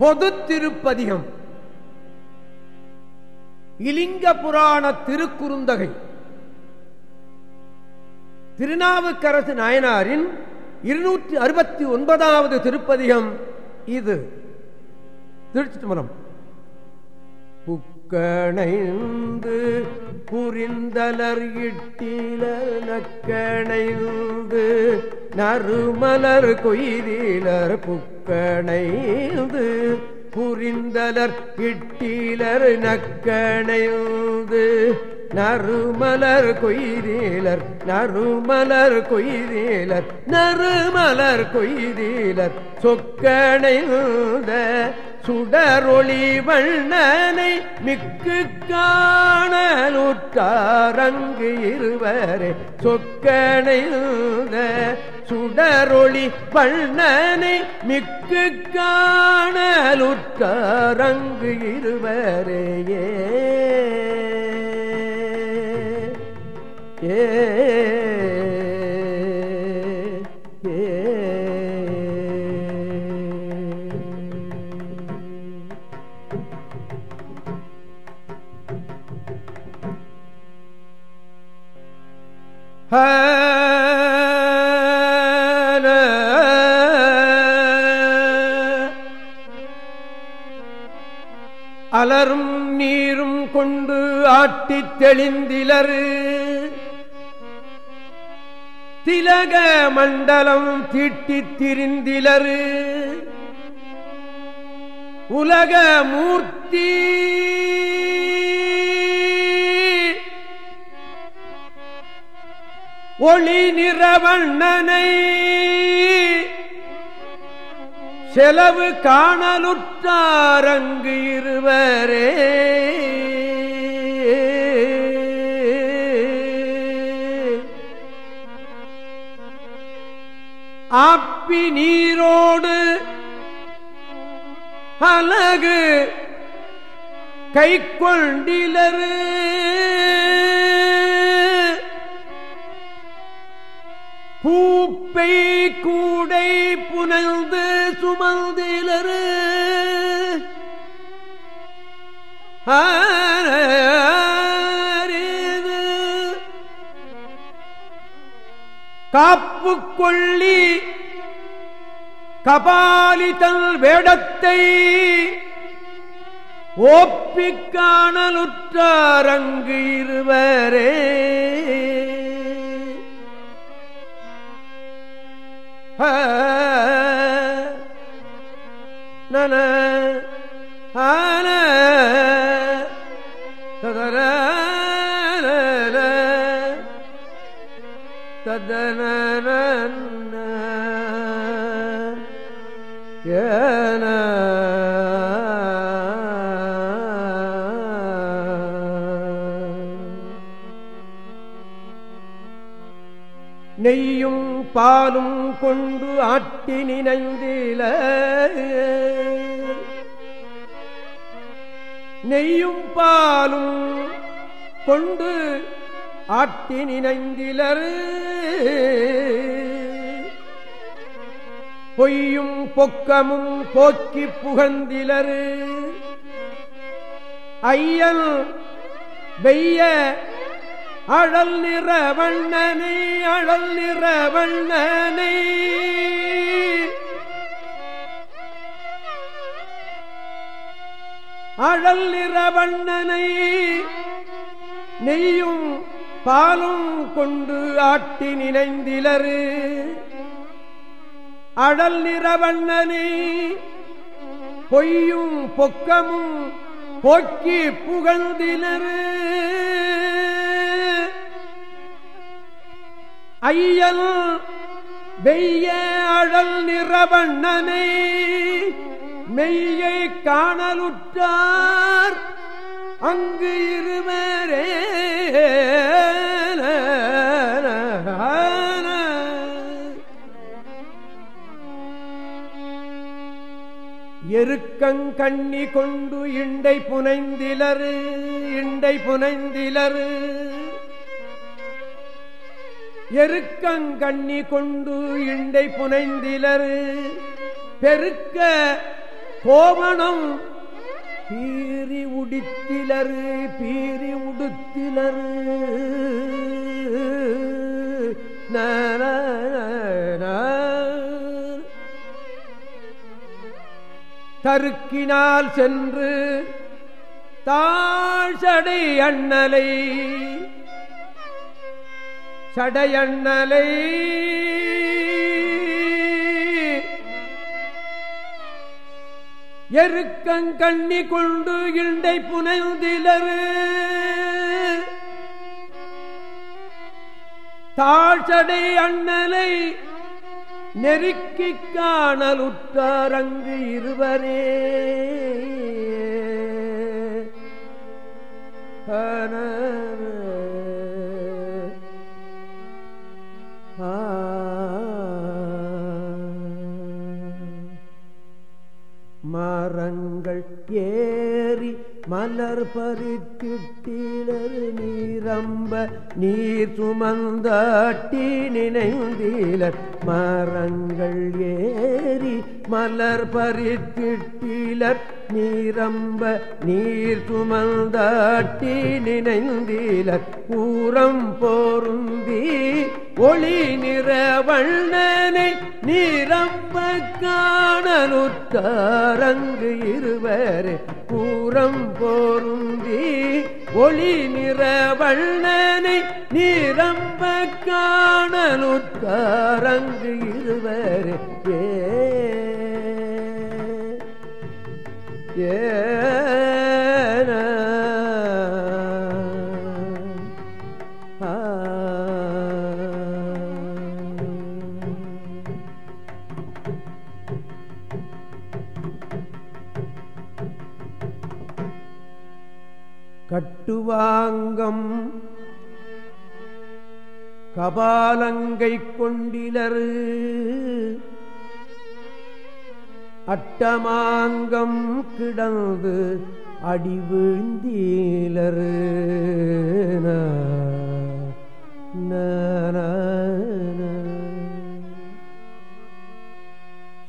பொது திருப்பதிகம் இலிங்க புராண திருக்குறுந்தகை. திருநாவுக்கரசு நாயனாரின் இருநூற்றி அறுபத்தி ஒன்பதாவது திருப்பதிகம் இது. திருச்சிட்டுமரம் புக்கணைந்து புரிந்தலர் இட்டில நக்கணைந்து நறுமலர் கொய்தீலர் புக்கணைந்து புரிந்தலர் இட்டிலர் நக்கணைந்து. நறுமலர் கொய்தீலர் நறுமலர் கொய்தீலர் நறுமலர் கொய்தீலர் சொக்கணைந்த சுடரொளி வண்ணனை மிக்கு காணலுற்றாரங்கு இருவரே. சொக்கணைந்த சுடரொளி வண்ணனை மிக்கு காணலுற்றாரங்கு இருவரேயே. ஏ அலரும் நீரும் கொண்டு ஆட்டித் தெளிந்திலரு. திலக மண்டலம் தீட்டித் திரிந்திலரு. உலக மூர்த்தி ஒளி நிறவண்ணனை செலவு காணலுற்றாரங்கு இருவரே. ஆப்பி நீரோடு அலகு கை கொண்டிலரு பூ கூடை புனல்ந்து சுமந்திலரு. காப்பு கொள்ளி கபாலிதல் வேடத்தை ஓப்பிக்காணலுற்றாரங்கு இருவரே. நன ஆன ததர ததன. நெய்யும் பாலும் கொண்டு ஆட்டி நினைந்தில. நெய்யும் பாலும் கொண்டு ஆட்டி நினைந்திலர். பொய்யும் பொக்கமும் போக்கி புகழ்ந்திலரு. ஐயல் வெய்ய அழல் நிற வண்ணனை அழல் நிற வண்ணனை. அழல் நிற வண்ணனை நெய்யும் பாலும் கொண்டு ஆட்டி நினைந்திலரு. அடல் நிறவண்ணனை பொய்யும் பொக்கமும் போக்கி புகழ்ந்திலரு. ஐயல் வெய்ய அழல் நிறவண்ணனை மெய்யை காணலுற்றார் அங்கு இருவரே எருக்கங்கண்ணி கொண்டு இண்டை புனைந்திலரு இண்டை புனைந்திலரு. எருக்கங்கண்ணி கொண்டு இண்டை புனைந்திலரு. பெருக்க கோவணம் பீரி உடித்திலரு பீரி உடுத்திலரு. தருக்கினால் சென்று தாழ்சடை அண்ணலை சடையண்ணலை. எருக்கங்கண்ணி கொண்டு இண்டை புனைந்திலரு. தாழ்சடை அண்ணலை நெருக்கிக் காணலுற்றாரங்கு இருவரே. மரங்கள் மலர் பறிக்கிட்டீழர் நீரம்ப நீர் சுமந்தாட்டி நினைந்தீழர் மரங்கள் ஏறி மலர் பறித்திட்டீழர் நீரம்ப நீர் சுமந்தாட்டி நினைந்தீலர். கூறம் போருந்தி ஒளி நிற வண்ணனை நீரம்ப காணலுற்றாரங்கு இருவர் பூரம் போருந்தி ஒளி நிற வண்ணனை நீரம்ப காணலுற்றாரங்கு இருவர் ஏ கட்டுவாங்கம். கபாலங்கை கொண்டிலரு. அட்டமாங்கம் கிடந்து அடி வீழ்ந்தீலரு.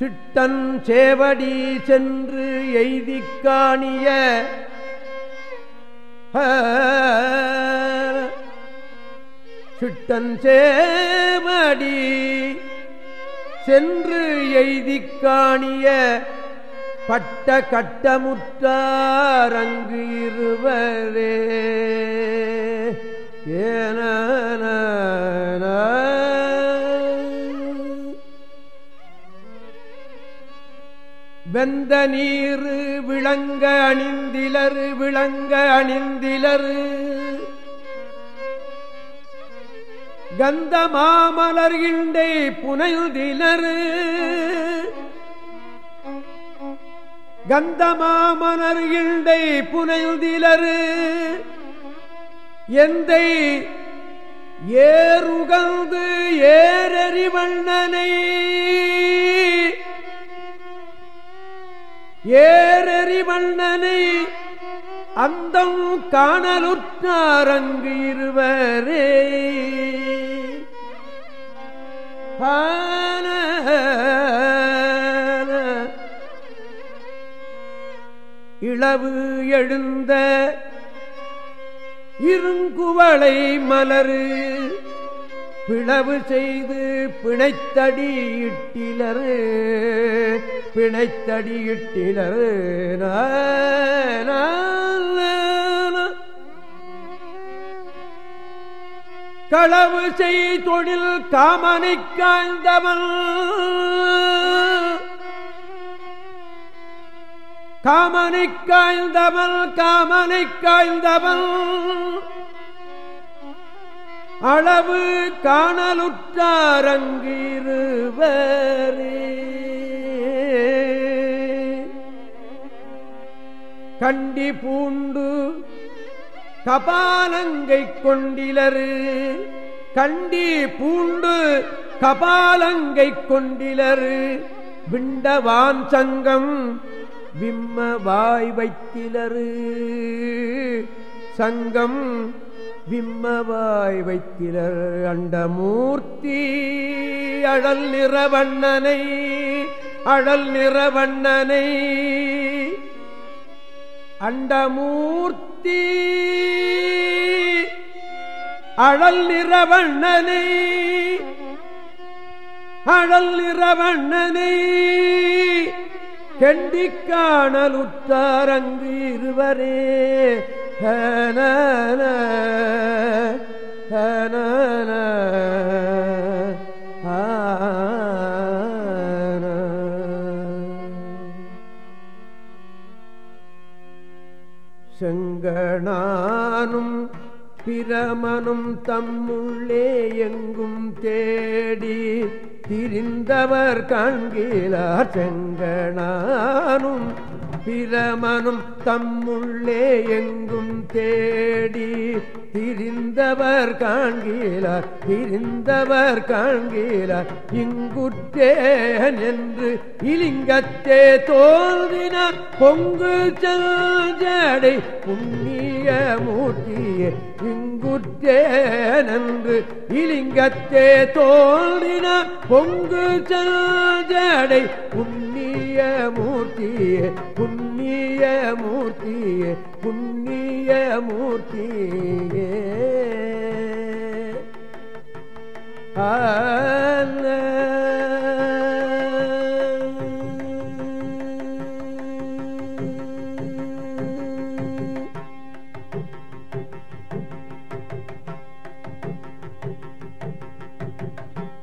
சிட்டன் சேவடி சென்று எய்திக் காணிய சிட்டன் சேமடி சென்று எய்தி காணிய பட்ட கட்டமுற்றாரங்கு இருவரே. ஏன வெந்த நீரு விளங்க அணிந்திலரு விளங்க அணிந்திலரு. கந்த மாமலர்கிண்டை புனைந்திலரு கந்த மாமலர்கிண்டை புனைந்திலரு எந்தை ஏறுகந்து ஏரறிவண்ணனை ஏறறிவண்ணனை ஏறறிவண்ணனை அந்தம் காணலுற்றாரங்கு இருவரே. பான இளவு எழுந்த இருங்குவளை மலரு பிளவு செய்து பிணைத்தடி பிணைத்தடியிட்டினர் களவு செய் தொழில் காமனை காய்ந்தவன் காமனை காய்ந்தவன் காமனை காய்ந்தவன் அளவு காணலுற்றாரங்கிருவரே கண்டி பூண்டு கபாலங்கை கொண்டிலரு. கண்டி பூண்டு கபாலங்கை கொண்டிலரு. விண்டவான் சங்கம் விம்ம வாய் வைத்திலரு. சங்கம் விம்மவாய் வைத்திலர் அண்டமூர்த்தி அழல் நிறவண்ணனை அழல் நிறவண்ணனை அண்டமூர்த்தி. அழல் நிறவண்ணனை. அழல் நிறவண்ணனை. கெண்டிக் காணலுற்றாரங்கு இருவரே. ஹன ஹன செங்கணானும் பிரமனும் தம்முள்ளே எங்கும் தேடி திரிந்தவர் காண்கிறார் செங்கணானும் பிரமனும் தம்முள்ளே எங்கும் தேடி திரிந்தவர் காண்கிறார் திரிந்தவர் காண்கிறார் இங்குற்றேன் என்று இலிங்கத்தே தோன்றினார் பொங்கு ஜடை புண்ணிய மூர்த்தியே. இங்குற்றேன் என்று இலிங்கத்தே தோன்றினார் பொங்கு ஜடை புண்ணிய மூர்த்தியே. புண்ணிய மூர்த்தியே புண்ணிய மூர்த்தியே. ஆ.